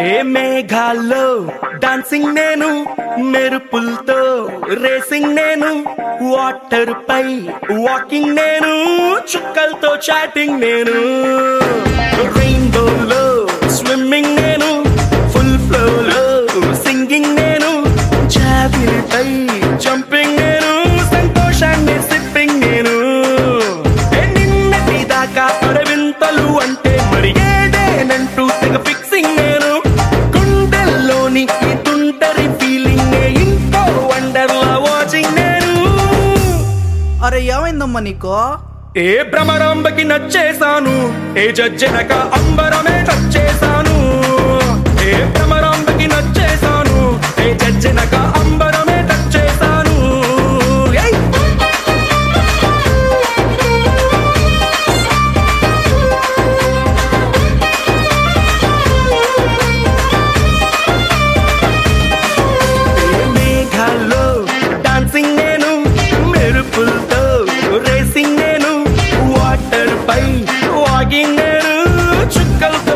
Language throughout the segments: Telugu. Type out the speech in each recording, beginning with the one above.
ఏ మేఘాల్లో డాన్సింగ్ నేను మెరుపులతో రేసింగ్ నేను వాటర్ పై వాకింగ్ నేను చుక్కలతో చాటింగ్ నేను. రెయిన్బోలో మరి ఏమైందమ్మా నీకు? ఏ భ్రమరాంబకి నచ్చేశాను ఏ జజ్జనక అంబరమే నచ్చేశాను. कल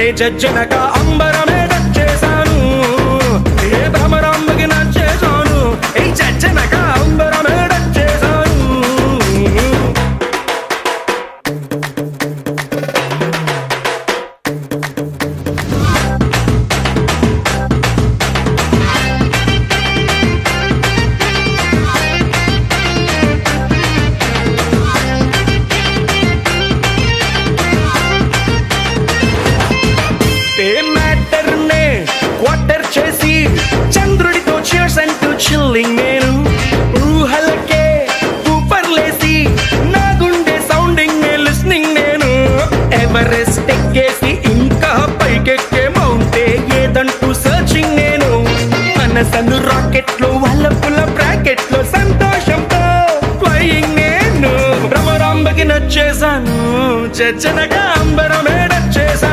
అంటే జడ్జనక అంబరమే చేశాను ఏ భ్రమరాంబకి నచ్చేశాను. ఏ జడ్జనక అంబరమే చేశాను మనసను రాకెట్లు వల్లపుల బ్రాకెట్లు సంతోషంతో ఫ్లయింగ్ నేను. భ్రమరాంబకి నచ్చేసాను చచ్చనగా అంబరం ఏడచ్చేసాను